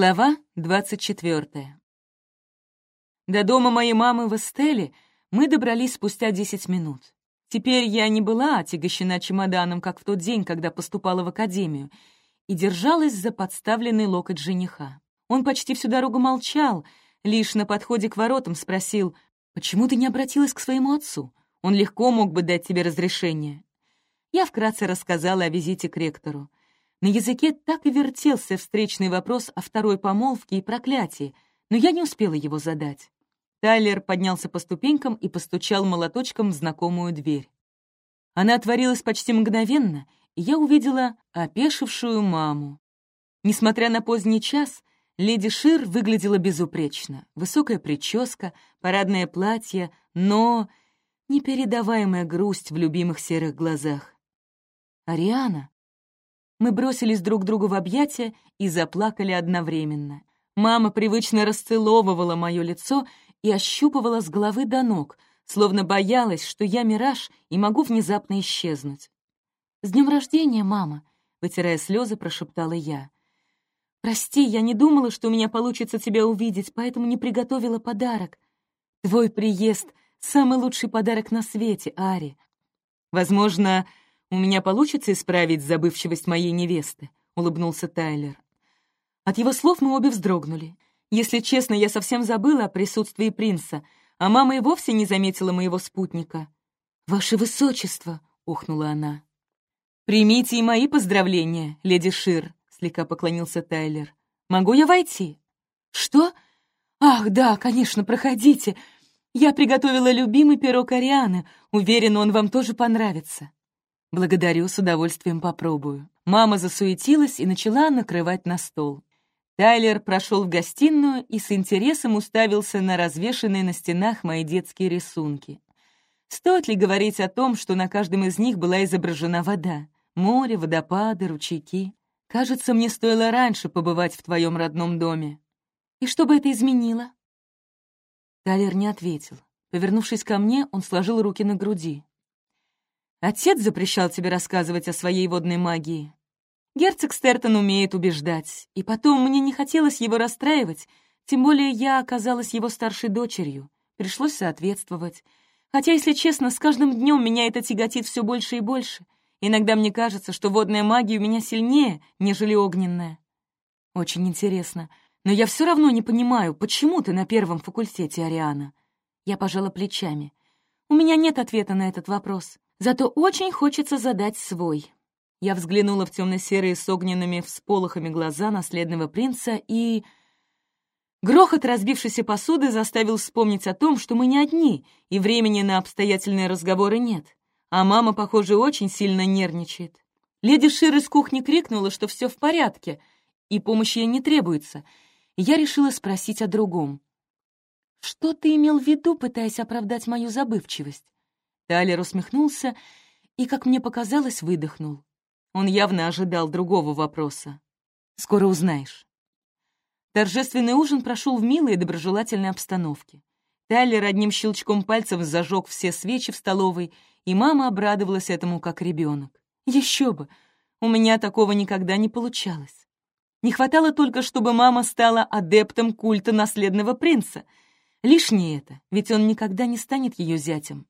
Глава 24. До дома моей мамы в Эстеле мы добрались спустя 10 минут. Теперь я не была отягощена чемоданом, как в тот день, когда поступала в академию, и держалась за подставленный локоть жениха. Он почти всю дорогу молчал, лишь на подходе к воротам спросил, «Почему ты не обратилась к своему отцу? Он легко мог бы дать тебе разрешение». Я вкратце рассказала о визите к ректору. На языке так и вертелся встречный вопрос о второй помолвке и проклятии, но я не успела его задать. Тайлер поднялся по ступенькам и постучал молоточком в знакомую дверь. Она отворилась почти мгновенно, и я увидела опешившую маму. Несмотря на поздний час, леди Шир выглядела безупречно. Высокая прическа, парадное платье, но непередаваемая грусть в любимых серых глазах. «Ариана», мы бросились друг другу в объятия и заплакали одновременно. Мама привычно расцеловывала мое лицо и ощупывала с головы до ног, словно боялась, что я мираж и могу внезапно исчезнуть. «С днем рождения, мама!» — вытирая слезы, прошептала я. «Прости, я не думала, что у меня получится тебя увидеть, поэтому не приготовила подарок. Твой приезд — самый лучший подарок на свете, Ари. Возможно, «У меня получится исправить забывчивость моей невесты», — улыбнулся Тайлер. От его слов мы обе вздрогнули. Если честно, я совсем забыла о присутствии принца, а мама и вовсе не заметила моего спутника. «Ваше высочество!» — ухнула она. «Примите и мои поздравления, леди Шир», — слегка поклонился Тайлер. «Могу я войти?» «Что? Ах, да, конечно, проходите. Я приготовила любимый пирог Арианы. Уверена, он вам тоже понравится». «Благодарю, с удовольствием попробую». Мама засуетилась и начала накрывать на стол. Тайлер прошел в гостиную и с интересом уставился на развешанные на стенах мои детские рисунки. Стоит ли говорить о том, что на каждом из них была изображена вода? Море, водопады, ручейки. Кажется, мне стоило раньше побывать в твоем родном доме. И что бы это изменило? Тайлер не ответил. Повернувшись ко мне, он сложил руки на груди. Отец запрещал тебе рассказывать о своей водной магии. Герцог Стертон умеет убеждать, и потом мне не хотелось его расстраивать, тем более я оказалась его старшей дочерью. Пришлось соответствовать. Хотя, если честно, с каждым днем меня это тяготит все больше и больше. Иногда мне кажется, что водная магия у меня сильнее, нежели огненная. Очень интересно. Но я все равно не понимаю, почему ты на первом факультете, Ариана? Я пожала плечами. У меня нет ответа на этот вопрос. Зато очень хочется задать свой. Я взглянула в темно-серые с огненными всполохами глаза наследного принца и... Грохот разбившейся посуды заставил вспомнить о том, что мы не одни, и времени на обстоятельные разговоры нет. А мама, похоже, очень сильно нервничает. Леди Шир из кухни крикнула, что все в порядке, и помощи ей не требуется. Я решила спросить о другом. «Что ты имел в виду, пытаясь оправдать мою забывчивость?» Талер усмехнулся и, как мне показалось, выдохнул. Он явно ожидал другого вопроса. «Скоро узнаешь». Торжественный ужин прошел в милой и доброжелательной обстановке. Тайлер одним щелчком пальцев зажег все свечи в столовой, и мама обрадовалась этому как ребенок. Еще бы! У меня такого никогда не получалось. Не хватало только, чтобы мама стала адептом культа наследного принца. Лишнее это, ведь он никогда не станет ее зятем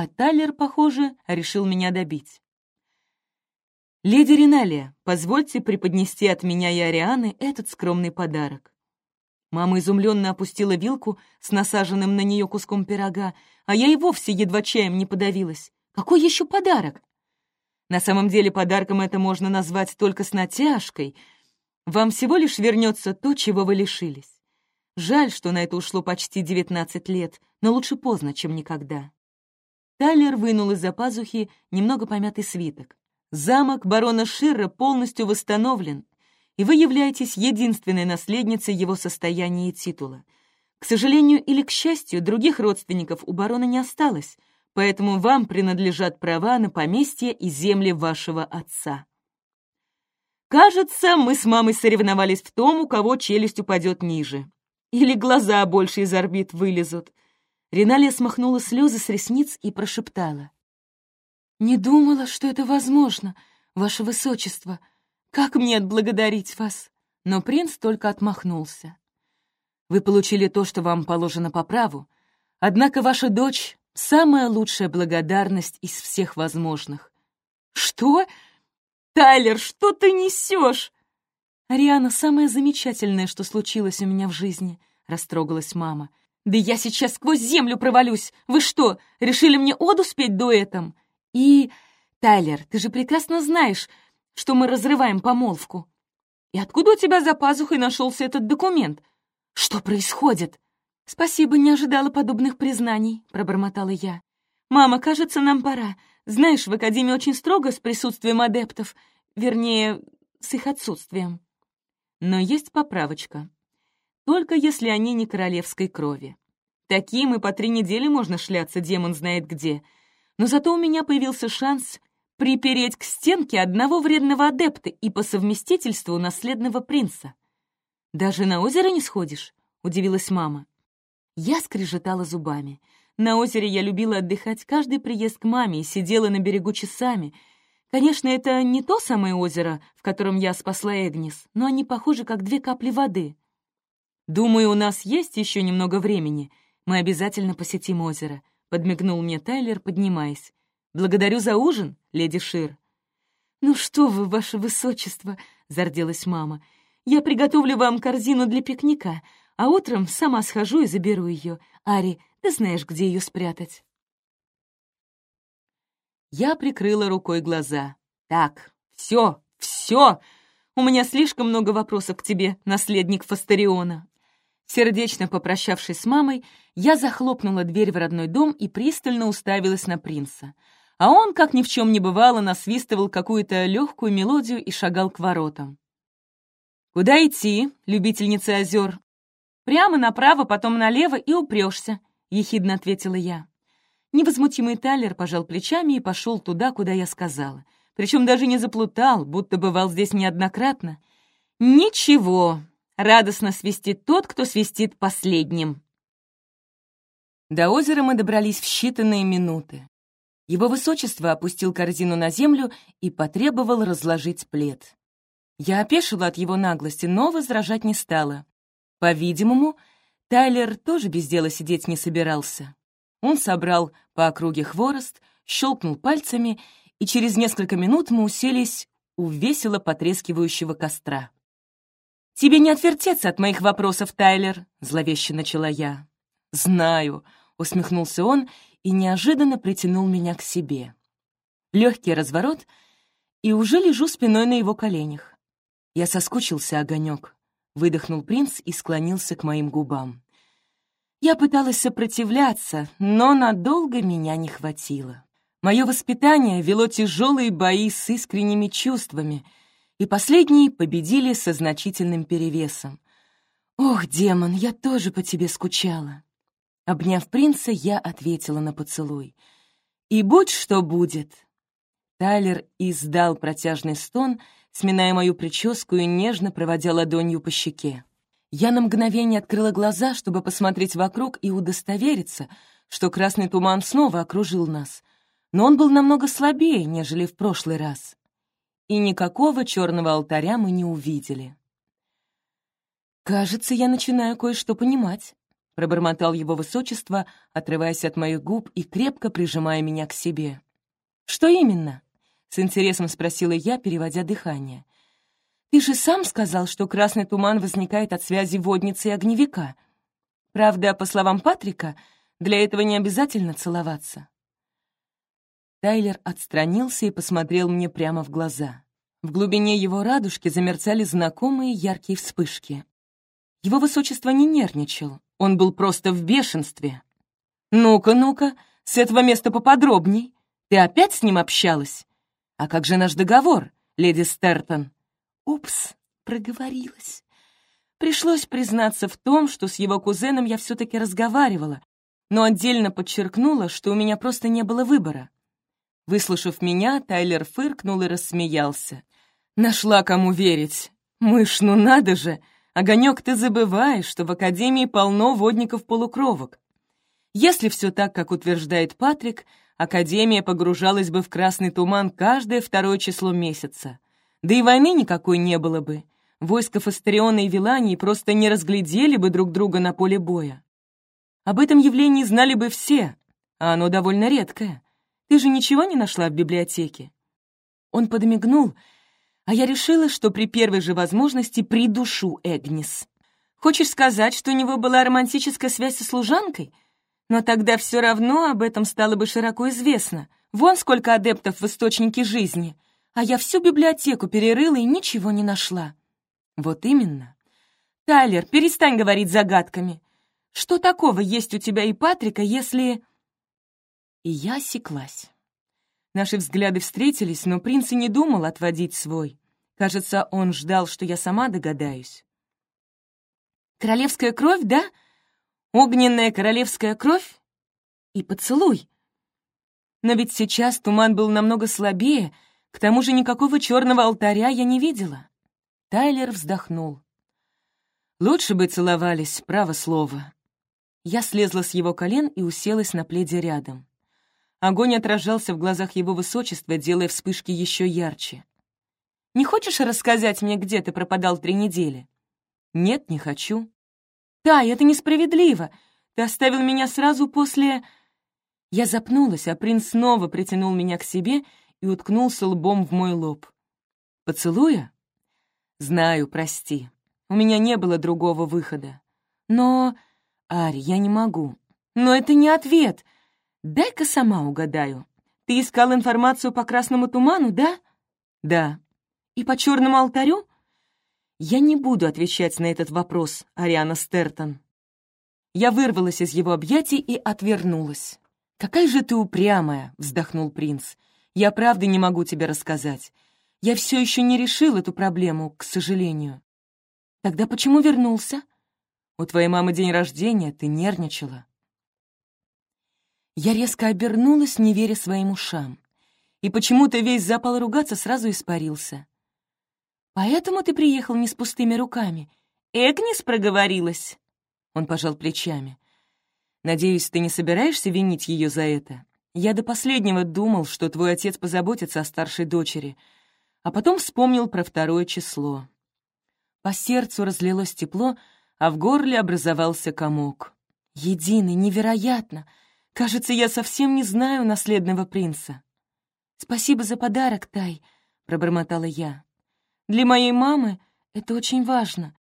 а Тайлер, похоже, решил меня добить. «Леди Риналия, позвольте преподнести от меня и Арианы этот скромный подарок». Мама изумленно опустила вилку с насаженным на нее куском пирога, а я и вовсе едва чаем не подавилась. Какой еще подарок? На самом деле подарком это можно назвать только с натяжкой. Вам всего лишь вернется то, чего вы лишились. Жаль, что на это ушло почти девятнадцать лет, но лучше поздно, чем никогда. Тайлер вынул из-за пазухи немного помятый свиток. «Замок барона Ширра полностью восстановлен, и вы являетесь единственной наследницей его состояния и титула. К сожалению или к счастью, других родственников у барона не осталось, поэтому вам принадлежат права на поместье и земли вашего отца». Кажется, мы с мамой соревновались в том, у кого челюсть упадет ниже. Или глаза больше из орбит вылезут — Риналия смахнула слезы с ресниц и прошептала. «Не думала, что это возможно, ваше высочество. Как мне отблагодарить вас?» но принц только отмахнулся. «Вы получили то, что вам положено по праву, однако ваша дочь — самая лучшая благодарность из всех возможных». «Что? Тайлер, что ты несешь?» «Ариана — самое замечательное, что случилось у меня в жизни», — растрогалась мама. «Да я сейчас сквозь землю провалюсь! Вы что, решили мне оду спеть дуэтом?» «И, Тайлер, ты же прекрасно знаешь, что мы разрываем помолвку. И откуда у тебя за пазухой нашелся этот документ? Что происходит?» «Спасибо, не ожидала подобных признаний», — пробормотала я. «Мама, кажется, нам пора. Знаешь, в Академии очень строго с присутствием адептов, вернее, с их отсутствием». Но есть поправочка. Только если они не королевской крови. Таким и по три недели можно шляться, демон знает где. Но зато у меня появился шанс припереть к стенке одного вредного адепта и по совместительству наследного принца. «Даже на озеро не сходишь?» — удивилась мама. Я скрежетала зубами. На озере я любила отдыхать каждый приезд к маме и сидела на берегу часами — Конечно, это не то самое озеро, в котором я спасла Эгнис, но они похожи, как две капли воды. «Думаю, у нас есть еще немного времени. Мы обязательно посетим озеро», — подмигнул мне Тайлер, поднимаясь. «Благодарю за ужин, леди Шир». «Ну что вы, ваше высочество», — зарделась мама. «Я приготовлю вам корзину для пикника, а утром сама схожу и заберу ее. Ари, ты знаешь, где ее спрятать». Я прикрыла рукой глаза. «Так, все, все! У меня слишком много вопросов к тебе, наследник Фастериона». Сердечно попрощавшись с мамой, я захлопнула дверь в родной дом и пристально уставилась на принца. А он, как ни в чем не бывало, насвистывал какую-то легкую мелодию и шагал к воротам. «Куда идти, любительница озер?» «Прямо направо, потом налево и упрешься», — ехидно ответила я. Невозмутимый Тайлер пожал плечами и пошел туда, куда я сказала. Причем даже не заплутал, будто бывал здесь неоднократно. «Ничего!» — радостно свистит тот, кто свистит последним. До озера мы добрались в считанные минуты. Его высочество опустил корзину на землю и потребовал разложить плед. Я опешила от его наглости, но возражать не стала. По-видимому, Тайлер тоже без дела сидеть не собирался. Он собрал по округе хворост, щелкнул пальцами, и через несколько минут мы уселись у весело потрескивающего костра. «Тебе не отвертеться от моих вопросов, Тайлер», — зловеще начала я. «Знаю», — усмехнулся он и неожиданно притянул меня к себе. Легкий разворот, и уже лежу спиной на его коленях. Я соскучился, огонек. Выдохнул принц и склонился к моим губам. Я пыталась сопротивляться, но надолго меня не хватило. Мое воспитание вело тяжелые бои с искренними чувствами, и последние победили со значительным перевесом. «Ох, демон, я тоже по тебе скучала». Обняв принца, я ответила на поцелуй. «И будь что будет». Тайлер издал протяжный стон, сминая мою прическу и нежно проводя ладонью по щеке. Я на мгновение открыла глаза, чтобы посмотреть вокруг и удостовериться, что красный туман снова окружил нас. Но он был намного слабее, нежели в прошлый раз. И никакого черного алтаря мы не увидели. «Кажется, я начинаю кое-что понимать», — пробормотал его высочество, отрываясь от моих губ и крепко прижимая меня к себе. «Что именно?» — с интересом спросила я, переводя дыхание. Ты же сам сказал, что красный туман возникает от связи водницы и огневика. Правда, по словам Патрика, для этого не обязательно целоваться. Тайлер отстранился и посмотрел мне прямо в глаза. В глубине его радужки замерцали знакомые яркие вспышки. Его высочество не нервничал, он был просто в бешенстве. «Ну-ка, ну-ка, с этого места поподробней. Ты опять с ним общалась? А как же наш договор, леди Стертон?» Упс, проговорилась. Пришлось признаться в том, что с его кузеном я все-таки разговаривала, но отдельно подчеркнула, что у меня просто не было выбора. Выслушав меня, Тайлер фыркнул и рассмеялся. «Нашла кому верить. Мышь, ну надо же! Огонек, ты забываешь, что в Академии полно водников-полукровок. Если все так, как утверждает Патрик, Академия погружалась бы в красный туман каждое второе число месяца. Да и войны никакой не было бы. войско Фастериона и Вилании просто не разглядели бы друг друга на поле боя. Об этом явлении знали бы все, а оно довольно редкое. Ты же ничего не нашла в библиотеке?» Он подмигнул, а я решила, что при первой же возможности придушу Эгнис. «Хочешь сказать, что у него была романтическая связь со служанкой? Но тогда все равно об этом стало бы широко известно. Вон сколько адептов в источнике жизни, а я всю библиотеку перерыла и ничего не нашла». «Вот именно. Тайлер, перестань говорить загадками. Что такого есть у тебя и Патрика, если...» И я осеклась. Наши взгляды встретились, но принц и не думал отводить свой. Кажется, он ждал, что я сама догадаюсь. «Королевская кровь, да? Огненная королевская кровь? И поцелуй!» Но ведь сейчас туман был намного слабее, к тому же никакого черного алтаря я не видела. Тайлер вздохнул. «Лучше бы целовались, право слово». Я слезла с его колен и уселась на пледе рядом. Огонь отражался в глазах его высочества, делая вспышки еще ярче. «Не хочешь рассказать мне, где ты пропадал три недели?» «Нет, не хочу». «Да, это несправедливо. Ты оставил меня сразу после...» Я запнулась, а принц снова притянул меня к себе и уткнулся лбом в мой лоб. «Поцелуя?» «Знаю, прости. У меня не было другого выхода. Но...» «Ари, я не могу». «Но это не ответ. Дай-ка сама угадаю. Ты искал информацию по красному туману, да?» «Да». «И по черному алтарю?» «Я не буду отвечать на этот вопрос, Ариана Стертон». Я вырвалась из его объятий и отвернулась. «Какая же ты упрямая!» — вздохнул принц. «Я правда не могу тебе рассказать. Я все еще не решил эту проблему, к сожалению. Тогда почему вернулся? У твоей мамы день рождения, ты нервничала. Я резко обернулась, не веря своим ушам. И почему-то весь запал ругаться сразу испарился. «Поэтому ты приехал не с пустыми руками. Эгнис проговорилась?» Он пожал плечами. «Надеюсь, ты не собираешься винить ее за это? Я до последнего думал, что твой отец позаботится о старшей дочери, а потом вспомнил про второе число. По сердцу разлилось тепло, а в горле образовался комок. Единый, невероятно! Кажется, я совсем не знаю наследного принца. «Спасибо за подарок, Тай», — пробормотала я. «Для моей мамы это очень важно.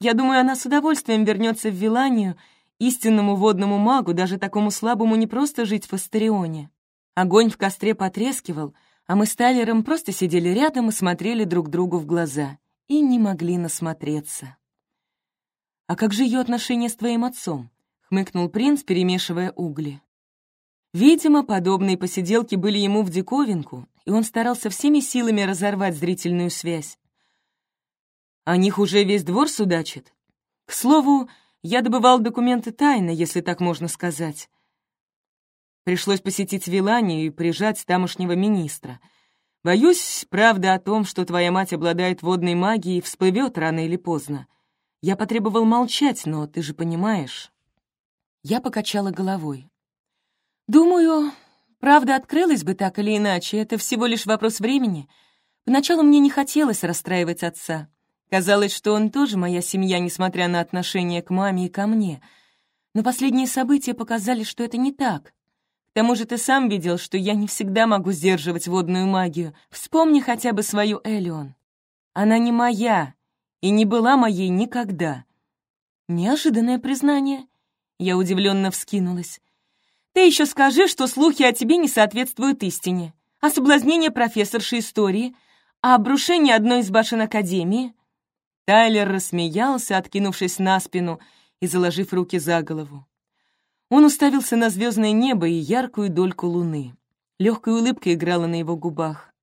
Я думаю, она с удовольствием вернется в Виланию, истинному водному магу, даже такому слабому не просто жить в Астерионе». Огонь в костре потрескивал — а мы с Тайлером просто сидели рядом и смотрели друг другу в глаза и не могли насмотреться. «А как же ее отношения с твоим отцом?» — хмыкнул принц, перемешивая угли. Видимо, подобные посиделки были ему в диковинку, и он старался всеми силами разорвать зрительную связь. О них уже весь двор судачит. К слову, я добывал документы тайно, если так можно сказать. Пришлось посетить Виланию и прижать тамошнего министра. Боюсь, правда о том, что твоя мать обладает водной магией, всплывет рано или поздно. Я потребовал молчать, но ты же понимаешь. Я покачала головой. Думаю, правда открылась бы так или иначе, это всего лишь вопрос времени. Поначалу мне не хотелось расстраивать отца. Казалось, что он тоже моя семья, несмотря на отношение к маме и ко мне. Но последние события показали, что это не так. К тому же ты сам видел, что я не всегда могу сдерживать водную магию. Вспомни хотя бы свою Элион. Она не моя и не была моей никогда. Неожиданное признание. Я удивленно вскинулась. Ты еще скажи, что слухи о тебе не соответствуют истине. А соблазнение профессорши истории, а обрушение одной из башен Академии. Тайлер рассмеялся, откинувшись на спину и заложив руки за голову. Он уставился на звездное небо и яркую дольку луны. Легкая улыбка играла на его губах.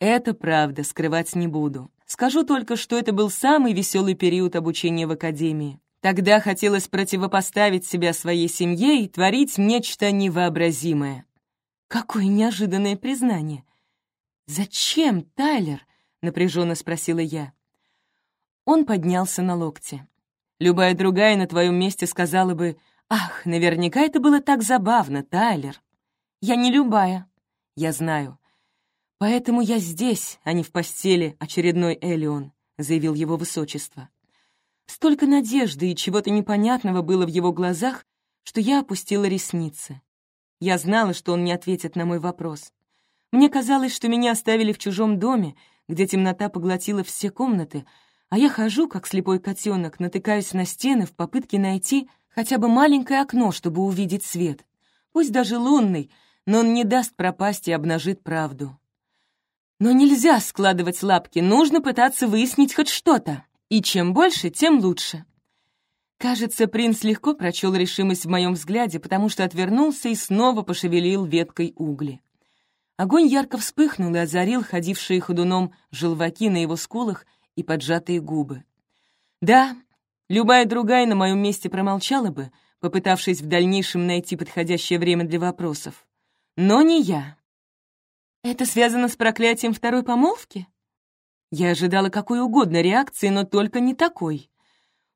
«Это правда, скрывать не буду. Скажу только, что это был самый веселый период обучения в академии. Тогда хотелось противопоставить себя своей семье и творить нечто невообразимое. Какое неожиданное признание! «Зачем, Тайлер?» — напряженно спросила я. Он поднялся на локте. Любая другая на твоем месте сказала бы, Ах, наверняка это было так забавно, Тайлер. Я не любая, я знаю. Поэтому я здесь, а не в постели очередной Элион. — заявил его высочество. Столько надежды и чего-то непонятного было в его глазах, что я опустила ресницы. Я знала, что он не ответит на мой вопрос. Мне казалось, что меня оставили в чужом доме, где темнота поглотила все комнаты, а я хожу, как слепой котенок, натыкаюсь на стены в попытке найти хотя бы маленькое окно, чтобы увидеть свет. Пусть даже лунный, но он не даст пропасть и обнажит правду. Но нельзя складывать лапки, нужно пытаться выяснить хоть что-то. И чем больше, тем лучше. Кажется, принц легко прочел решимость в моем взгляде, потому что отвернулся и снова пошевелил веткой угли. Огонь ярко вспыхнул и озарил ходившие ходуном желваки на его скулах и поджатые губы. Да, любая другая на моем месте промолчала бы, попытавшись в дальнейшем найти подходящее время для вопросов. Но не я. Это связано с проклятием второй помолвки? Я ожидала какой угодно реакции, но только не такой.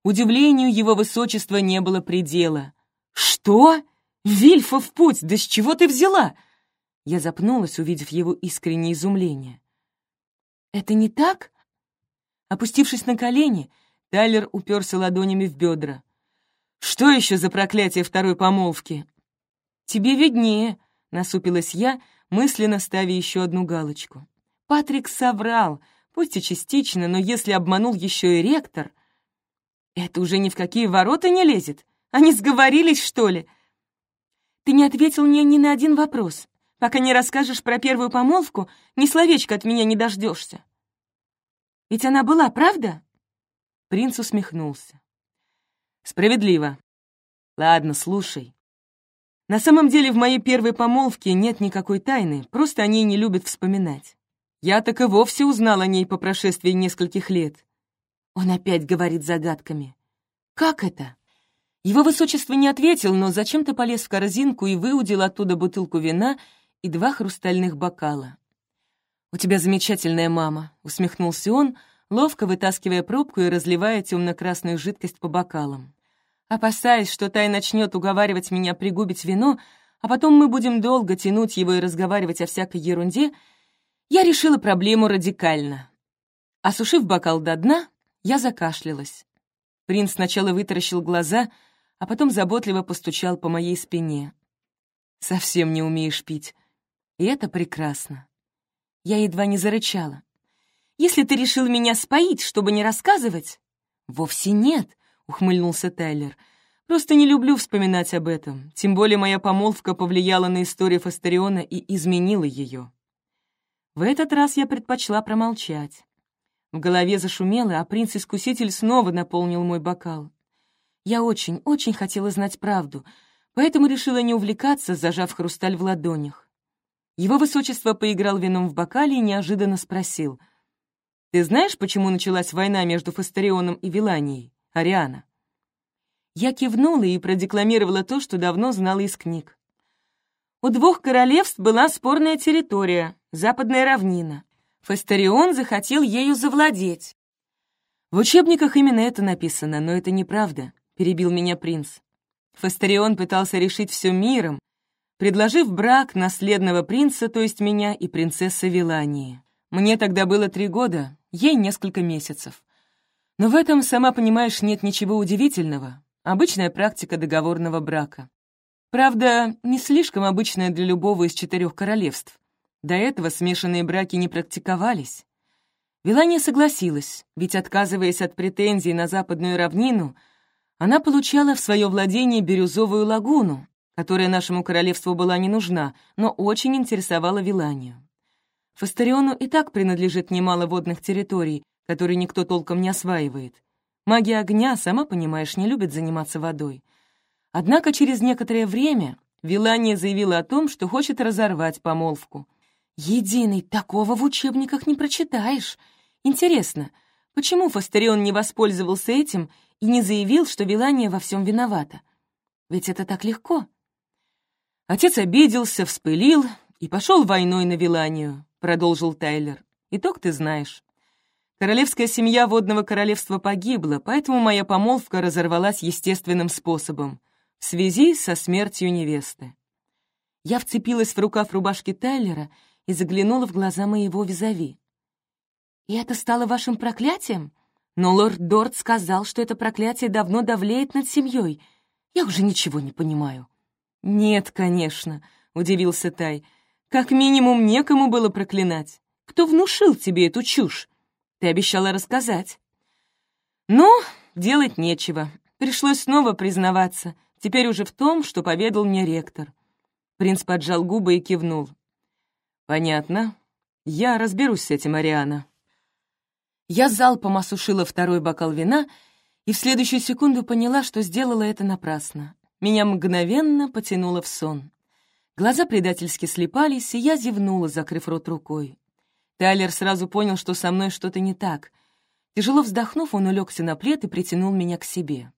Удивлению его высочества не было предела. «Что? Вильфа в путь! Да с чего ты взяла?» Я запнулась, увидев его искреннее изумление. «Это не так?» Опустившись на колени, Тайлер уперся ладонями в бедра. «Что еще за проклятие второй помолвки?» «Тебе виднее», — насупилась я, мысленно ставя еще одну галочку. Патрик соврал, пусть и частично, но если обманул еще и ректор... Это уже ни в какие ворота не лезет. Они сговорились, что ли? Ты не ответил мне ни на один вопрос. Пока не расскажешь про первую помолвку, ни словечка от меня не дождешься. Ведь она была, правда? Принц усмехнулся. Справедливо. Ладно, слушай. На самом деле в моей первой помолвке нет никакой тайны, просто о ней не любят вспоминать. Я так и вовсе узнал о ней по прошествии нескольких лет. Он опять говорит загадками. «Как это?» Его высочество не ответил, но зачем-то полез в корзинку и выудил оттуда бутылку вина и два хрустальных бокала. «У тебя замечательная мама», — усмехнулся он, ловко вытаскивая пробку и разливая темно-красную жидкость по бокалам. Опасаясь, что Тай начнет уговаривать меня пригубить вино, а потом мы будем долго тянуть его и разговаривать о всякой ерунде, я решила проблему радикально. Осушив бокал до дна, я закашлялась. Принц сначала вытаращил глаза, а потом заботливо постучал по моей спине. «Совсем не умеешь пить. И это прекрасно». Я едва не зарычала. «Если ты решил меня споить, чтобы не рассказывать...» «Вовсе нет», — ухмыльнулся Тайлер. «Просто не люблю вспоминать об этом. Тем более моя помолвка повлияла на историю Фастериона и изменила ее». В этот раз я предпочла промолчать. В голове зашумело, а принц-искуситель снова наполнил мой бокал. Я очень, очень хотела знать правду, поэтому решила не увлекаться, зажав хрусталь в ладонях. Его высочество поиграл вином в бокале и неожиданно спросил. «Ты знаешь, почему началась война между Фастерионом и Виланией?» Ариана. Я кивнула и продекламировала то, что давно знала из книг. У двух королевств была спорная территория, западная равнина. Фастарион захотел ею завладеть. В учебниках именно это написано, но это неправда, перебил меня принц. Фастарион пытался решить все миром, предложив брак наследного принца, то есть меня и принцессы Вилании. Мне тогда было три года, ей несколько месяцев. Но в этом, сама понимаешь, нет ничего удивительного. Обычная практика договорного брака. Правда, не слишком обычная для любого из четырех королевств. До этого смешанные браки не практиковались. Вилания согласилась, ведь, отказываясь от претензий на западную равнину, она получала в свое владение бирюзовую лагуну, которая нашему королевству была не нужна, но очень интересовала Виланию. Фастариону и так принадлежит немало водных территорий, который никто толком не осваивает. Магия огня, сама понимаешь, не любит заниматься водой. Однако через некоторое время Вилания заявила о том, что хочет разорвать помолвку. «Единый, такого в учебниках не прочитаешь. Интересно, почему Фастерион не воспользовался этим и не заявил, что Вилания во всем виновата? Ведь это так легко». Отец обиделся, вспылил и пошел войной на Виланию, продолжил Тайлер. Итог ты знаешь. Королевская семья водного королевства погибла, поэтому моя помолвка разорвалась естественным способом, в связи со смертью невесты. Я вцепилась в рукав рубашки Тайлера и заглянула в глаза моего визави. «И это стало вашим проклятием? Но лорд Дорт сказал, что это проклятие давно давлеет над семьей. Я уже ничего не понимаю». «Нет, конечно», — удивился Тай. «Как минимум некому было проклинать. Кто внушил тебе эту чушь? Ты обещала рассказать». «Ну, делать нечего. Пришлось снова признаваться, теперь уже в том, что поведал мне ректор». Принц поджал губы и кивнул. «Понятно. Я разберусь с этим, Ариана». Я залпом осушила второй бокал вина и в следующую секунду поняла, что сделала это напрасно. Меня мгновенно потянуло в сон. Глаза предательски слепались, и я зевнула, закрыв рот рукой. Тайлер сразу понял, что со мной что-то не так. Тяжело вздохнув, он улегся на плед и притянул меня к себе.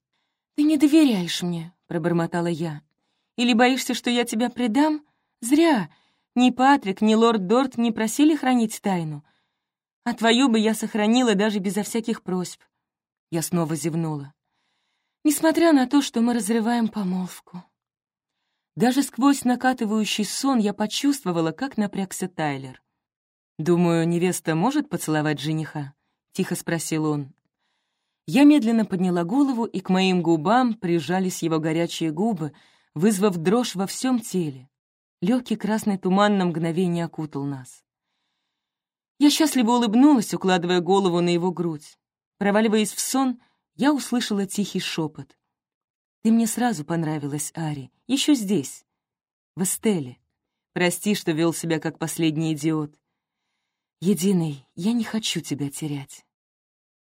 «Ты не доверяешь мне», — пробормотала я. «Или боишься, что я тебя предам? Зря. Ни Патрик, ни лорд Дорт не просили хранить тайну. А твою бы я сохранила даже безо всяких просьб. Я снова зевнула. Несмотря на то, что мы разрываем помолвку. Даже сквозь накатывающий сон я почувствовала, как напрягся Тайлер. «Думаю, невеста может поцеловать жениха?» — тихо спросил он. Я медленно подняла голову, и к моим губам прижались его горячие губы, вызвав дрожь во всем теле. Легкий красный туман на мгновение окутал нас. Я счастливо улыбнулась, укладывая голову на его грудь. Проваливаясь в сон, я услышала тихий шепот. «Ты мне сразу понравилась, Ари, еще здесь, в Эстеле. Прости, что вел себя как последний идиот. Единый, я не хочу тебя терять».